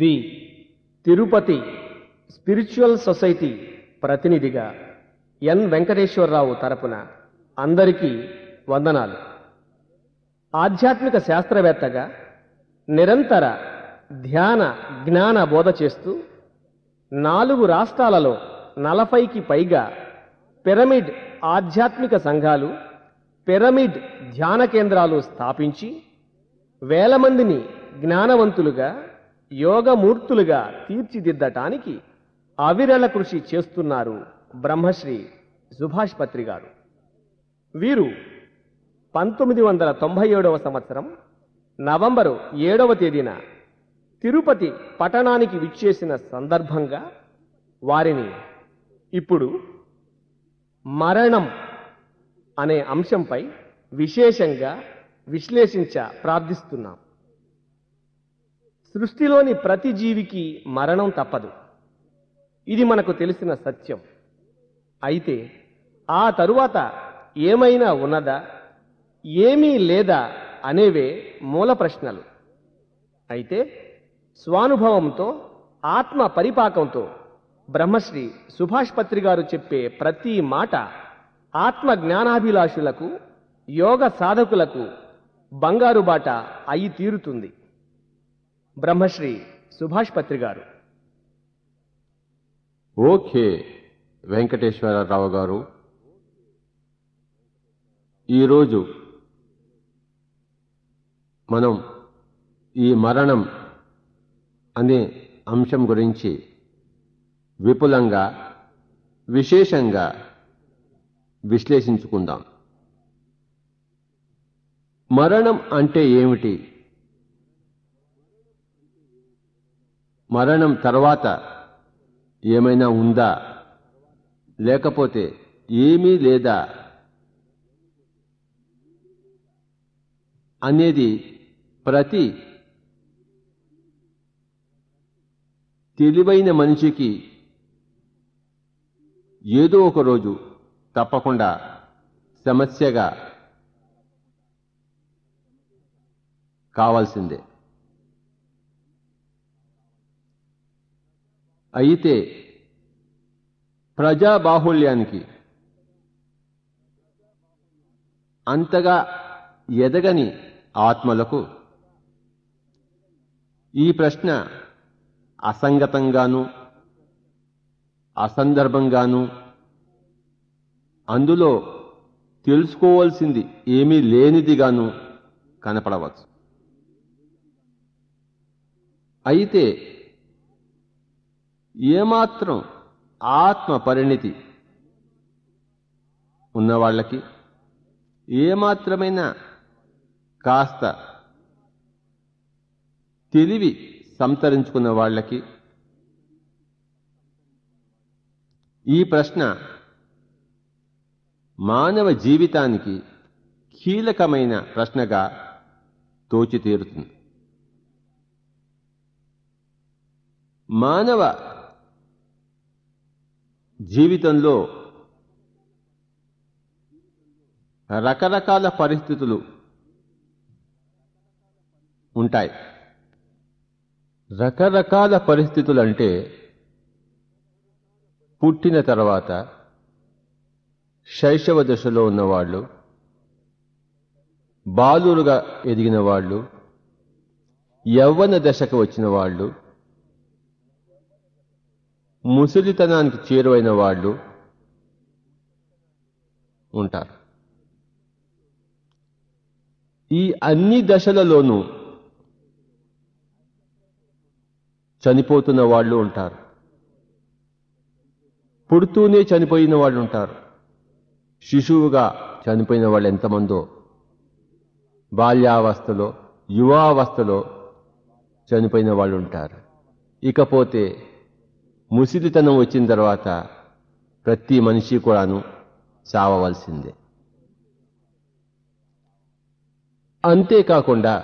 The Tirupati spiritual society ప్రతినిధిగా ఎన్ వెంకటేశ్వరరావు తరపున అందరికీ వందనాలు. ఆధ్యాత్మిక శాస్త్రవేత్తగా నిరంతర ధ్యాన జ్ఞాన బోధ చేస్తూ నాలుగు రాష్ట్రాలలో నలభైకి పైగా పిరమిడ్ ఆధ్యాత్మిక సంఘాలు పిరమిడ్ ధ్యాన కేంద్రాలు స్థాపించి వేల మందిని జ్ఞానవంతులుగా యోగమూర్తులుగా తీర్చిదిద్దటానికి అవిరళ కృషి చేస్తున్నారు బ్రహ్మశ్రీ సుభాష్ పత్రి గారు. వీరు పంతొమ్మిది వందల తొంభై ఏడవ సంవత్సరం నవంబరు ఏడవ తేదీన తిరుపతి పట్టణానికి విచ్చేసిన సందర్భంగా వారిని ఇప్పుడు మరణం అనే అంశంపై విశేషంగా విశ్లేషించ ప్రార్థిస్తున్నాం. సృష్టిలోని ప్రతి జీవికి మరణం తప్పదు. ఇది మనకు తెలిసిన సత్యం. అయితే ఆ తరువాత ఏమైనా ఉన్నదా? ఏమీ లేదా అనేవే మూల ప్రశ్నలు. అయితే స్వానుభవంతో ఆత్మ పరిపాకంతో బ్రహ్మశ్రీ సుభాష్ పత్రి గారు చెప్పే ప్రతి మాట ఆత్మ జ్ఞానాభిలాషులకు యోగ సాధకులకు బంగారు బాట అయి తీరుతుంది. బ్రహ్మశ్రీ సుభాష్ పత్రి గారు. ఓకే వెంకటేశ్వరరావు గారు. ఈరోజు మనం ఈ మరణం అనే అంశం గురించి విపులంగా విశేషంగా విశ్లేషించుకుందాం. మరణం అంటే ఏమిటి? మరణం తర్వాత ఏమైనా ఉందా? లేకపోతే ఏమీ లేదా? అనేది ప్రతి తెలివైన మనిషికి ఏదో ఒక రోజు తప్పకుండా సమస్యగా కావాల్సిందే. అయితే ప్రజాబాహుళ్యానికి అంతగా ఎదగని ఆత్మలకు ఈ ప్రశ్న అసంగతంగాను అసందర్భంగాను అందులో తెలుసుకోవాల్సింది ఏమీ లేనిదిగాను కనపడవచ్చు. అయితే ఏమాత్రం ఆత్మ పరిణితి ఉన్నవాళ్ళకి ఏమాత్రమైన కాస్త తెలివి సంతరించుకున్న వాళ్ళకి ఈ ప్రశ్న మానవ జీవితానికి కీలకమైన ప్రశ్నగా తోచి తీరుతుంది మానవ జీవితంలో రకరకాల పరిస్థితులు ఉంటాయి. రకరకాల పరిస్థితులు అంటే పుట్టిన తర్వాత శైశవ దశలో ఉన్నవాళ్ళు బాలురుగా ఎదిగిన వాళ్ళు యవ్వన దశకు వచ్చిన వాళ్ళు ముసలితనానికి చేరువైన వాళ్ళు ఉంటారు. ఈ అన్ని దశలలోనూ చనిపోతున్న వాళ్ళు ఉంటారు. పుడుతూనే చనిపోయిన వాళ్ళు ఉంటారు. శిశువుగా చనిపోయిన వాళ్ళు ఎంతమందో బాల్యావస్థలో యువావస్థలో చనిపోయిన వాళ్ళు ఉంటారు. ఇకపోతే ముసిలితనం వచ్చిన తర్వాత ప్రతి మనిషి కూడాను చావవలసిందే. అంతేకాకుండా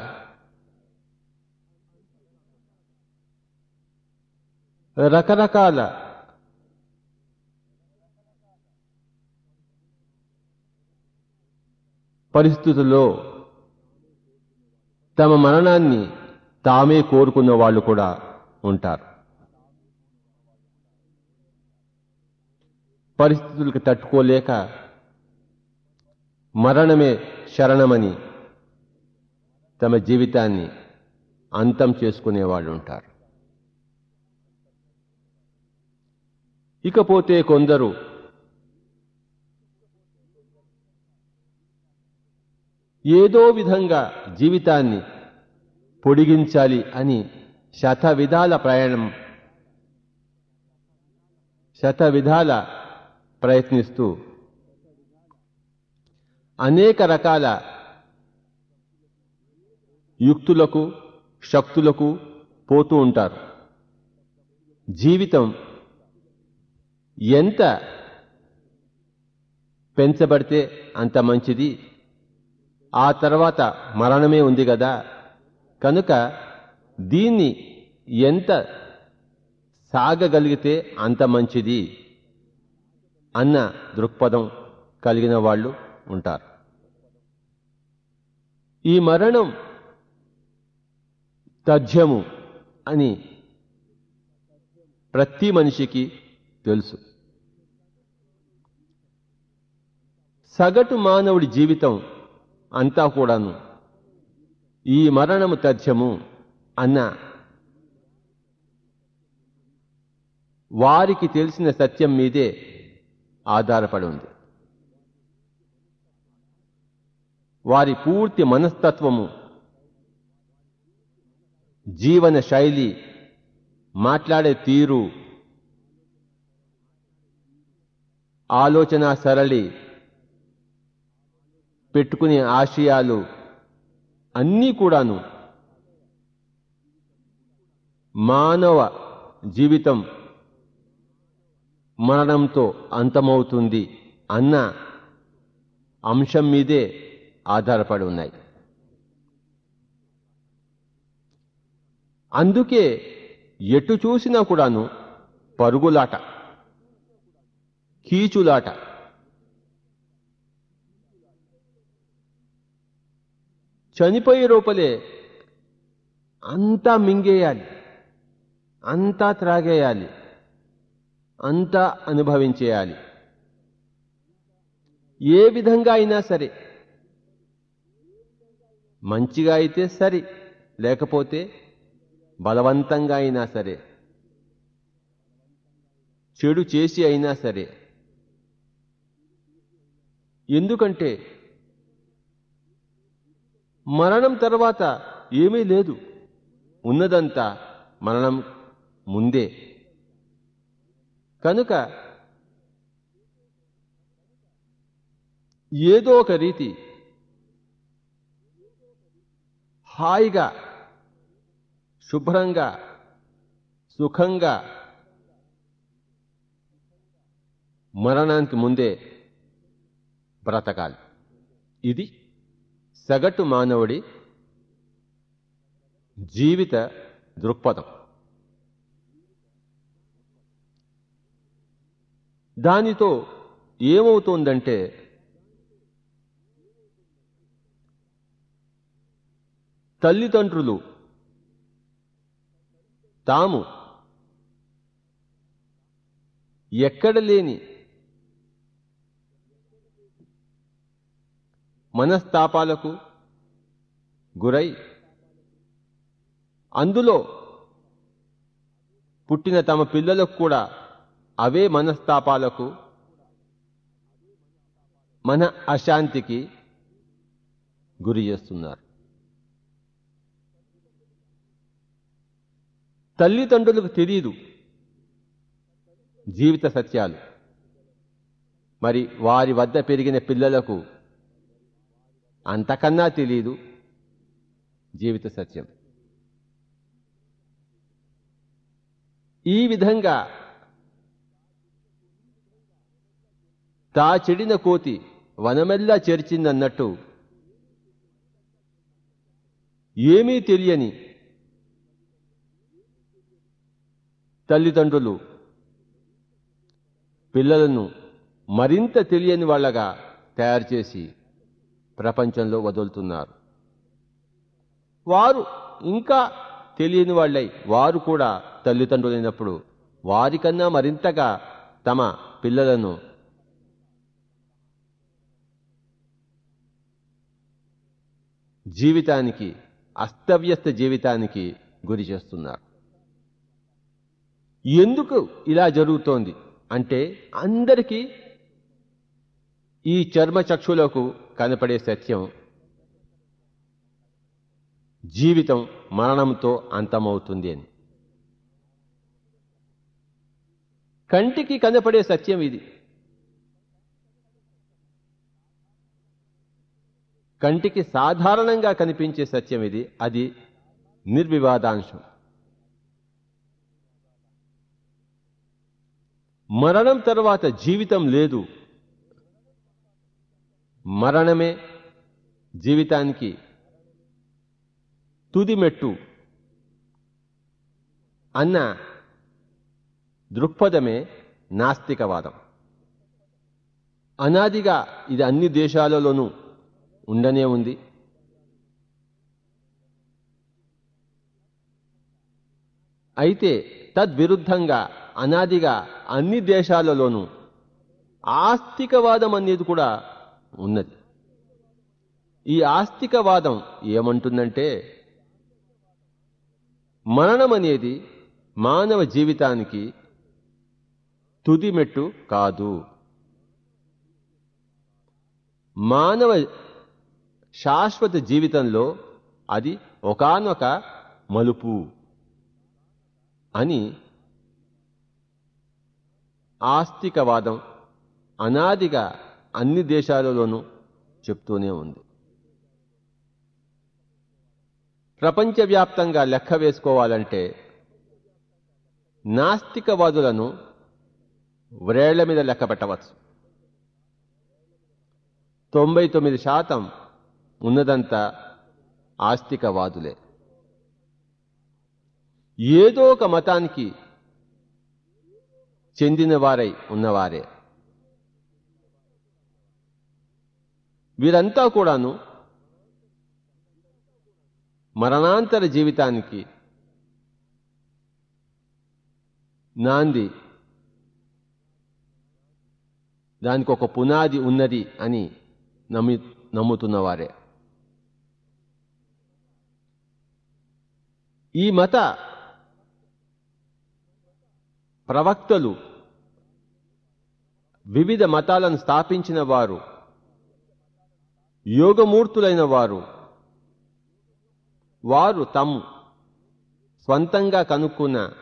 రకరకాల పరిస్థితుల్లో తమ మరణాన్ని తామే కోరుకున్న వాళ్ళు కూడా ఉంటారు. పరిస్థితులకు తట్టుకోలేక మరణమే శరణమని తమ జీవితాన్ని అంతం చేసుకునేవాళ్ళు ఉంటారు. ఇకపోతే కొందరు ఏదో విధంగా జీవితాన్ని పొడిగించాలి అని శత విధాల ప్రయాణం శత విధాల ప్రయత్నిస్తూ అనేక రకాల యుక్తులకు శక్తులకు పోతూ ఉంటారు. జీవితం ఎంత పెంచబడితే అంత మంచిది. ఆ తర్వాత మరణమే ఉంది కదా. కనుక దీన్ని ఎంత సాగగలిగితే అంత మంచిది. అన్న దృక్పథం కలిగిన వాళ్ళు ఉంటారు. ఈ మరణం తథ్యము అని ప్రతి మనిషికి తెలుసు. సగటు మానవుడి జీవితం అంతా కూడాను ఈ మరణము తథ్యము అన్న వారికి తెలిసిన సత్యం మీదే ఆధారపడి ఉంది. వారి పూర్తి మనస్తత్వము జీవన శైలి మాట్లాడే తీరు ఆలోచన సరళి పెట్టుకునే ఆశయాలు అన్నీ కూడాను మానవ జీవితం మరణంతో అంతమవుతుంది అన్న అంశం మీదే ఆధారపడి ఉన్నాయి. అందుకే ఎటు చూసినా కూడాను పరుగులాట కీచులాట చనిపోయే రూపలే అంతా మింగేయాలి అంతా త్రాగేయాలి. అంతా అనుభవించేయాలి. ఏ విధంగా అయినా సరే. మంచిగా అయితే సరి లేకపోతే బలవంతంగా అయినా సరే. చెడు చేసి అయినా సరే. ఎందుకంటే మరణం తర్వాత ఏమీ లేదు. ఉన్నదంతా మరణం ముందే. కనుక ఏదో ఒక రీతి హాయిగా శుభ్రంగా సుఖంగా మరణానికి ముందే బ్రతకాలి. ఇది సగటు మానవుడి జీవిత దృక్పథం. దానితో ఏమవుతోందంటే తల్లిదండ్రులు తాము ఎక్కడ లేని మనస్తాపాలకు గురై అందులో పుట్టిన తమ పిల్లలకు కూడా అవే మనస్తాపాలకు మన అశాంతికి గురి చేస్తున్నారు. తల్లిదండ్రులకు తెలియదు జీవిత సత్యాలు. మరి వారి వద్ద పెరిగిన పిల్లలకు అంతకన్నా తెలియదు జీవిత సత్యం. ఈ విధంగా తా చెడిన కోతి వనమెల్లా చేర్చిందన్నట్టు. ఏమీ తెలియని తల్లిదండ్రులు పిల్లలను మరింత తెలియని వాళ్ళగా తయారు చేసి ప్రపంచంలో వదులుతున్నారు. వారు ఇంకా తెలియని వాళ్ళై వారు కూడా తల్లిదండ్రులైనప్పుడు వారికన్నా మరింతగా తమ పిల్లలను జీవితానికి అస్తవ్యస్త జీవితానికి గురి చేస్తున్నారు. ఎందుకు ఇలా జరుగుతోంది? అంటే అందరికీ ఈ చర్మ చక్షులకు కనపడే సత్యం జీవితం మరణంతో అంతమవుతుంది అని. కంటికి కనపడే సత్యం ఇది. కంటికి సాధారణంగా కనిపించే సత్యం ఇది. అది నిర్వివాదాంశం. మరణం తర్వాత జీవితం లేదు. మరణమే జీవితానికి తుదిమెట్టు అన్న దృక్పథమే నాస్తికవాదం. అనాదిగా ఇది అన్ని దేశాలలోనూ ఉండనే ఉంది. అయితే తద్విరుద్ధంగా అనాదిగా అన్ని దేశాలలోనూ ఆస్తికవాదం అనేది కూడా ఉన్నది. ఈ ఆస్తికవాదం ఏమంటుందంటే మరణం అనేది మానవ జీవితానికి తుదిమెట్టు కాదు. మానవ శాశ్వత జీవితంలో అది ఒకానొక మలుపు అని ఆస్తికవాదం అనాదిగా అన్ని దేశాలలోనూ చెప్తూనే ఉంది. ప్రపంచవ్యాప్తంగా లెక్క వేసుకోవాలంటే నాస్తికవాదులను వ్రేళ్ళ మీద లెక్క పెట్టవచ్చు. తొంభై తొమ్మిది శాతం ఉన్నదంతా ఆస్తికవాదులే. ఏదో ఒక మతానికి చెందినవారై ఉన్నవారే. వీరంతా కూడాను మరణాంతర జీవితానికి నాంది దానికి ఒక పునాది ఉన్నది అని నమ్మి నమ్ముతున్నవారే. ఈ మత ప్రవక్తలు వివిధ మతాలను స్థాపించిన వారు యోగమూర్తులైన వారు వారు తము స్వంతంగా కనుక్కున్న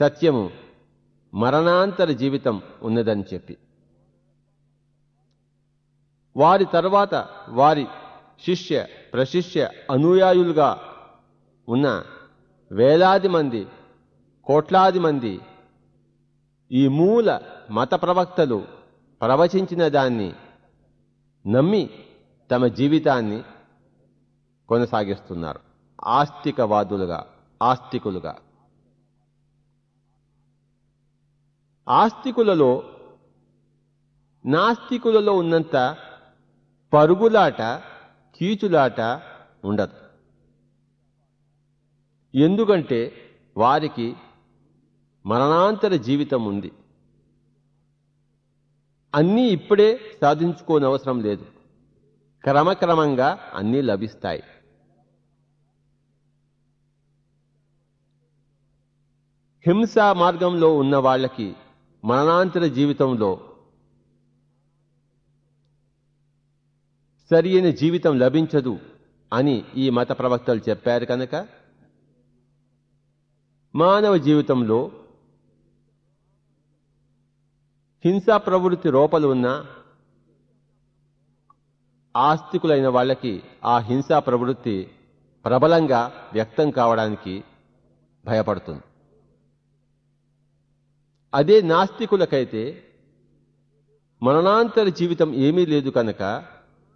సత్యము మరణాంతర జీవితం ఉన్నదని చెప్పి. వారి తర్వాత వారి శిష్య ప్రశిష్య అనుయాయులుగా ఉన్న వేలాది మంది కోట్లాది మంది ఈ మూల మత ప్రవక్తలు ప్రవచించిన దాన్ని నమ్మి తమ జీవితాన్ని కొనసాగిస్తున్నారు. ఆస్తికవాదులుగా ఆస్తికులుగా. ఆస్తికులలో నాస్తికులలో ఉన్నంత పరుగులాట కీచులాట ఉండదు. ఎందుకంటే వారికి మరణాంతర జీవితం ఉంది. అన్నీ ఇప్పుడే సాధించుకోనవసరం లేదు. క్రమక్రమంగా అన్నీ లభిస్తాయి. హింసా మార్గంలో ఉన్న వాళ్ళకి మరణాంతర జీవితంలో సరి అయిన జీవితం లభించదు అని ఈ మత ప్రవక్తలు చెప్పారు కనుక మానవ జీవితంలో హింసా ప్రవృత్తి రూపలు ఉన్న ఆస్తికులైన వాళ్ళకి ఆ హింసా ప్రవృత్తి ప్రబలంగా వ్యక్తం కావడానికి భయపడుతుంది. అదే నాస్తికులకైతే మరణాంతర జీవితం ఏమీ లేదు కనుక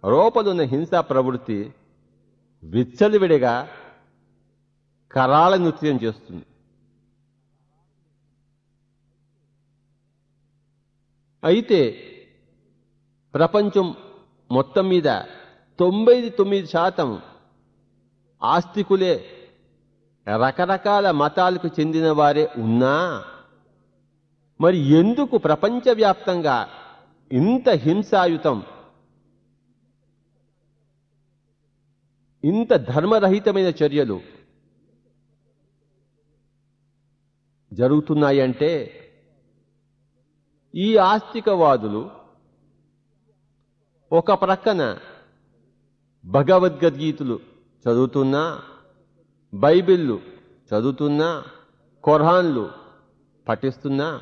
రూపలున్న హింసా ప్రవృత్తి విచ్చలివిడిగా కరాళ నృత్యం చేస్తుంది. అయితే ప్రపంచం మొత్తం మీద తొంభై తొమ్మిది శాతం ఆస్తికులే రకరకాల మతాలకు చెందిన వారే ఉన్నా మరి ఎందుకు ప్రపంచవ్యాప్తంగా ఇంత హింసాయుతం? ఇంత ధర్మరహితమైన చర్యలు జరుగుతున్నాయంటే ఈ ఆస్తికవాదులు ఒక ప్రక్కన భగవద్గీతలు చదువుతున్నా బైబిళ్ళు చదువుతున్నా ఖురాన్లు పఠిస్తున్నా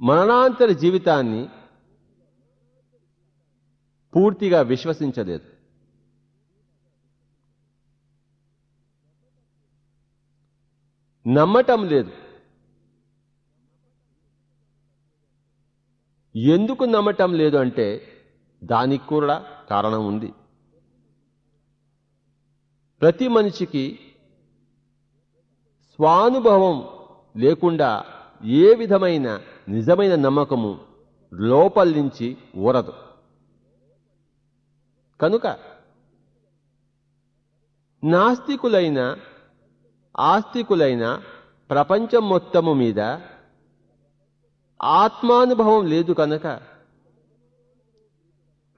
మరణాంతర జీవితాన్ని పూర్తిగా విశ్వసించలేదు. నమ్మటం లేదు. ఎందుకు నమ్మటం లేదు అంటే దానికి కూడా కారణం ఉంది. ప్రతి మనిషికి స్వానుభవం లేకుండా ఏ విధమైన నిజమైన నమ్మకము లోపల నుంచి ఊరదు. కనుక నాస్తికులైన ఆస్తికులైన ప్రపంచం మొత్తము మీద ఆత్మానుభవం లేదు కనుక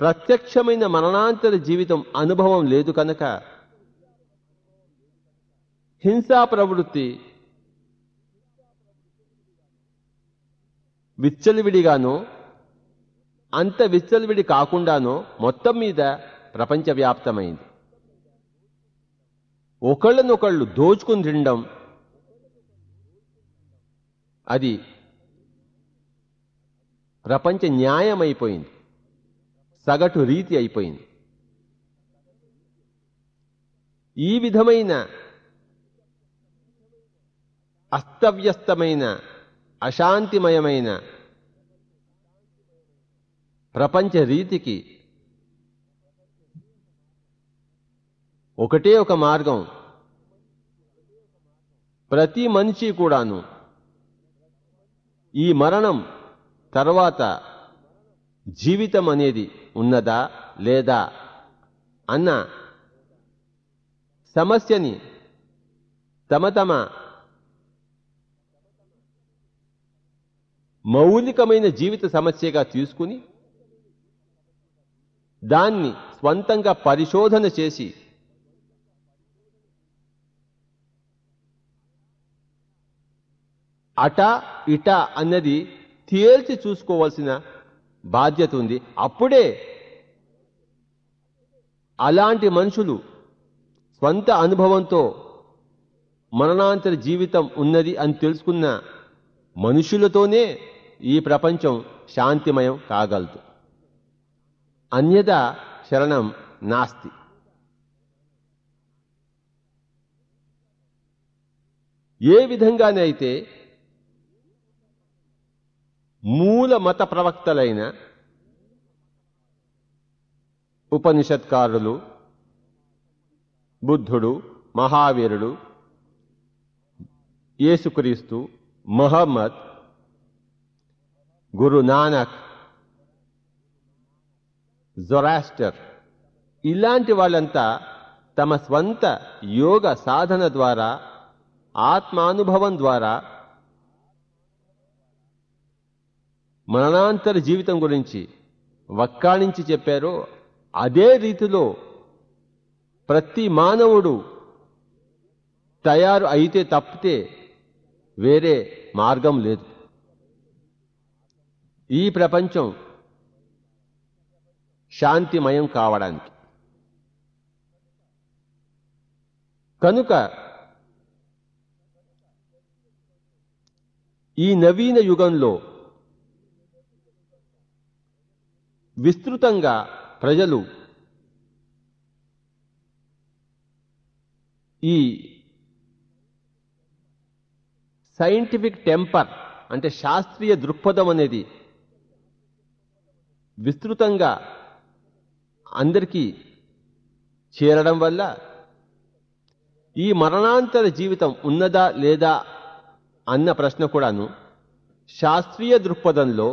ప్రత్యక్షమైన మరణాంతర జీవితం అనుభవం లేదు కనుక హింసా ప్రవృత్తి విచ్చలవిడిగానో అంత విచ్చలవిడి కాకుండానో మొత్తం మీద ప్రపంచవ్యాప్తమైంది. ఒకళ్ళనొకళ్ళు దోచుకుని తినడం అది ప్రపంచ న్యాయం అయిపోయింది సగటు రీతి అయిపోయింది. ఈ విధమైన అస్తవ్యస్తమైన అశాంతిమయమైన ప్రపంచ రీతికి ఒకటే ఒక మార్గం. ప్రతి మనిషి కూడాను ఈ మరణం తర్వాత జీవితం అనేది ఉన్నదా లేదా అన్న సమస్యని తమ తమ మౌలికమైన జీవిత సమస్యగా తీసుకుని దాన్ని స్వంతంగా పరిశోధన చేసి అట ఇట అన్నది తేల్చి చూసుకోవాల్సిన బాధ్యత ఉంది. అప్పుడే అలాంటి మనుషులు స్వంత అనుభవంతో మరణాంతర జీవితం ఉన్నది అని తెలుసుకున్న మనుషులతోనే ఈ ప్రపంచం శాంతిమయం కాగలదు. అన్యదా శరణం నాస్తి. ఏ విధంగానైతే మూల మత ప్రవక్తలైన ఉపనిషత్కారులు బుద్ధుడు మహావీరుడు యేసుక్రీస్తు మహమ్మద్ గురు నానక్ జొరాస్టర్ ఇలాంటి వాళ్ళంతా తమ స్వంత యోగ సాధన ద్వారా ఆత్మానుభవం ద్వారా మరణాంతర జీవితం గురించి వక్కాణించి చెప్పారో అదే రీతిలో ప్రతి మానవుడు తయారు అయితే తప్పితే వేరే మార్గం లేదు. ఈ ప్రపంచం శాంతిమయం కావడానికి. కనుక ఈ నవీన యుగంలో విస్తృతంగా ప్రజలు ఈ సైంటిఫిక్ టెంపర్ అంటే శాస్త్రీయ దృక్పథం అనేది విస్తృతంగా అందరికీ చేరడం వల్ల ఈ మరణాంతర జీవితం ఉన్నదా లేదా అన్న ప్రశ్న కూడాను శాస్త్రీయ దృక్పథంలో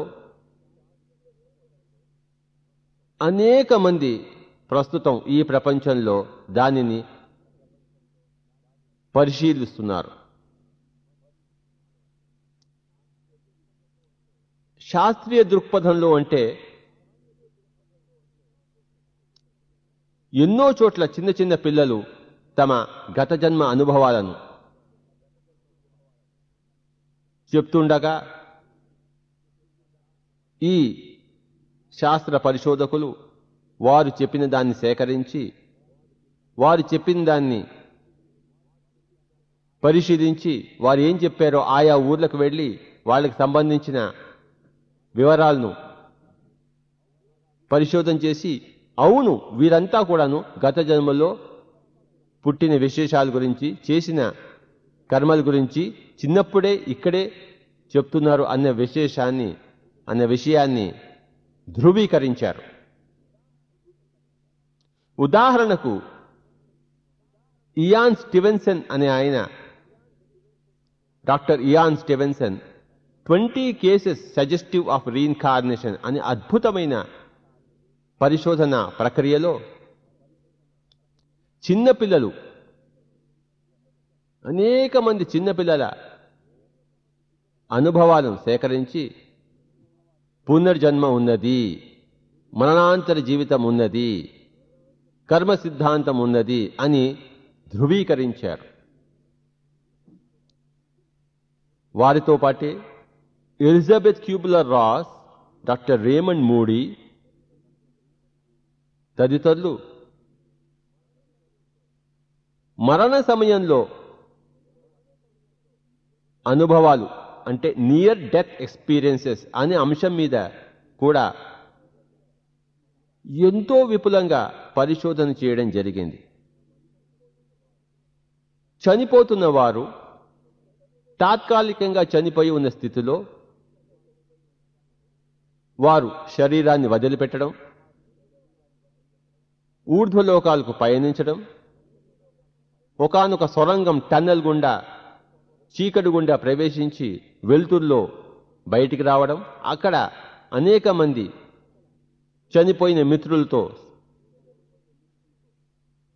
అనేక మంది ప్రస్తుతం ఈ ప్రపంచంలో దానిని పరిశీలిస్తున్నారు. శాస్త్రీయ దృక్పథంలో అంటే ఎన్నో చోట్ల చిన్న చిన్న పిల్లలు తమ గత జన్మ అనుభవాలను చెప్తుండగా ఈ శాస్త్ర పరిశోధకులు వారు చెప్పిన దాన్ని సేకరించి వారు చెప్పిన దాన్ని పరిశీలించి వారు ఏం చెప్పారో ఆయా ఊర్లకు వెళ్ళి వాళ్ళకి సంబంధించిన వివరాలను పరిశోధన చేసి అవును వీరంతా కూడాను గత జన్మలో పుట్టిన విశేషాల గురించి చేసిన కర్మల గురించి చిన్నప్పుడే ఇక్కడే చెప్తున్నారు అన్న విశేషాన్ని అన్న విషయాన్ని ధృవీకరించారు. ఉదాహరణకు ఇయాన్ స్టివెన్సన్ అనే ఆయన doctor Ian Stevenson twenty cases suggestive of reincarnation అనే అద్భుతమైన పరిశోధన ప్రక్రియలో చిన్నపిల్లలు అనేక మంది చిన్నపిల్లల అనుభవాలను సేకరించి పునర్జన్మ ఉన్నది మరణాంతర జీవితం ఉన్నది కర్మ సిద్ధాంతం ఉన్నది అని ధృవీకరించారు. వారితో పాటే Elizabeth Kubler Ross doctor Raymond Moody తదితరులు మరణ సమయంలో అనుభవాలు అంటే నియర్ డెత్ ఎక్స్పీరియన్సెస్ అనే అంశం మీద కూడా ఎంతో విపులంగా పరిశోధన చేయడం జరిగింది. చనిపోతున్న వారు తాత్కాలికంగా చనిపోయి ఉన్న స్థితిలో వారు శరీరాన్ని వదిలిపెట్టడం ఊర్ధ్వలోకాలకు పయనించడం ఒకనొక సొరంగం టన్నెల్ గుండా చీకటి గుండా ప్రవేశించి వెలుతుర్లో బయటికి రావడం అక్కడ అనేక మంది చనిపోయిన మిత్రులతో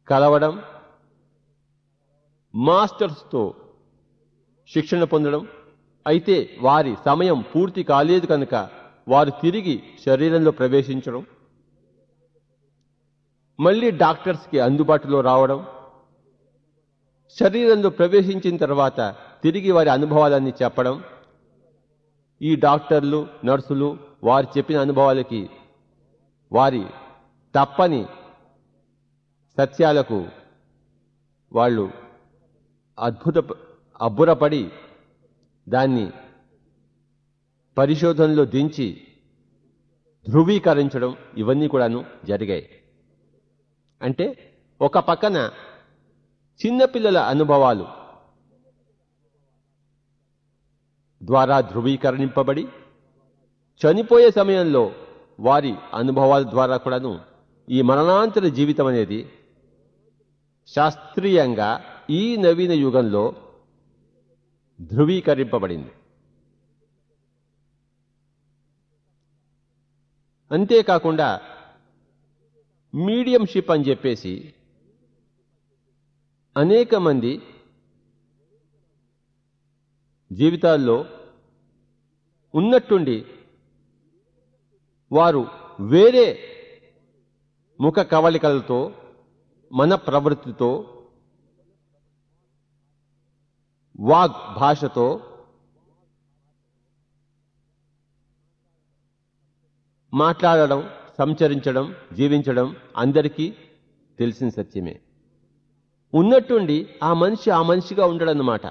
కలవడం మాస్టర్స్తో శిక్షణ పొందడం. అయితే వారి సమయం పూర్తి కాలేదు కనుక వారు తిరిగి శరీరంలో ప్రవేశించడం మళ్ళీ డాక్టర్స్కి అందుబాటులో రావడం. శరీరంలో ప్రవేశించిన తర్వాత తిరిగి వారి అనుభవాలన్నీ చెప్పడం ఈ డాక్టర్లు నర్సులు వారు చెప్పిన అనుభవాలకి వారి తప్పని సత్యాలకు వాళ్ళు అద్భుత అబ్బురపడి దాన్ని పరిశోధనలో దించి ధృవీకరించడం ఇవన్నీ కూడాను జరిగాయి. అంటే ఒక పక్కన చిన్నపిల్లల అనుభవాలు ద్వారా ధృవీకరణింపబడి చనిపోయే సమయంలో వారి అనుభవాల ద్వారా కూడాను ఈ మరణాంతర జీవితం అనేది శాస్త్రీయంగా ఈ నవీన యుగంలో ధృవీకరింపబడింది. అంతేకాకుండా మీడియంషిప్ అని చెప్పేసి అనేక మంది జీవితాల్లో ఉన్నట్టుండి వారు వేరే ముఖ కవళికలతో మన ప్రవృత్తితో వాగ్ భాషతో మాట్లాడడం సంచరించడం జీవించడం అందరికీ తెలిసిన సత్యమే. ఉన్నట్టుండి ఆ మనిషి ఆ మనిషిగా ఉండడన్నమాట.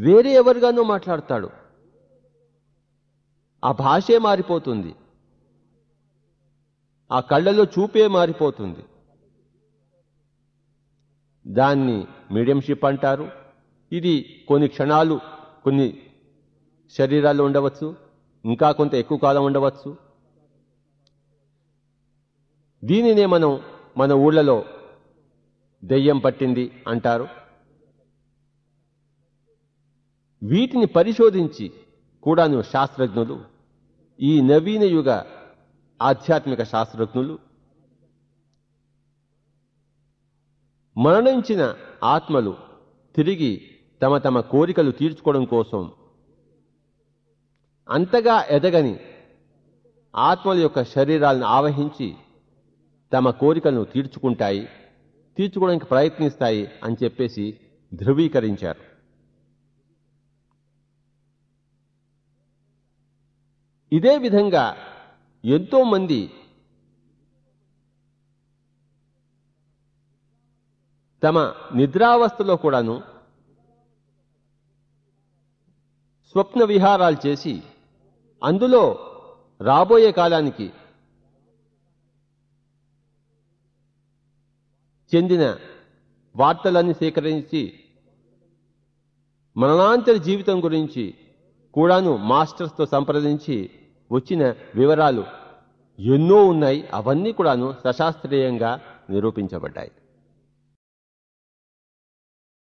వేరే ఎవరిగానో మాట్లాడతాడు. ఆ భాషే మారిపోతుంది. ఆ కళ్ళలో చూపే మారిపోతుంది. దాన్ని మీడియంషిప్ అంటారు. ఇది కొన్ని క్షణాలు కొన్ని శరీరాలు ఉండవచ్చు ఇంకా కొంత ఎక్కువ కాలం ఉండవచ్చు. దీనినే మనం మన ఊళ్ళలో దెయ్యం పట్టింది అంటారు. వీటిని పరిశోధించి కూడాను శాస్త్రజ్ఞులు ఈ నవీన యుగ ఆధ్యాత్మిక శాస్త్రజ్ఞులు మరణించిన ఆత్మలు తిరిగి తమ తమ కోరికలు తీర్చుకోవడం కోసం అంతగా ఎదగని ఆత్మల యొక్క శరీరాలను ఆవహించి తమ కోరికలను తీర్చుకుంటాయి తీర్చుకోవడానికి ప్రయత్నిస్తాయి అని చెప్పేసి ధృవీకరించారు. ఇదే విధంగా ఎంతో మంది తమ నిద్రావస్థలో కూడాను స్వప్న విహారాలు చేసి అందులో రాబోయే కాలానికి చెందిన వార్తలన్నీ సేకరించి మరణాంతర జీవితం గురించి కూడాను మాస్టర్స్తో సంప్రదించి వచ్చిన వివరాలు ఎన్నో ఉన్నాయి అవన్నీ కూడాను సశాస్త్రీయంగా నిరూపించబడ్డాయి.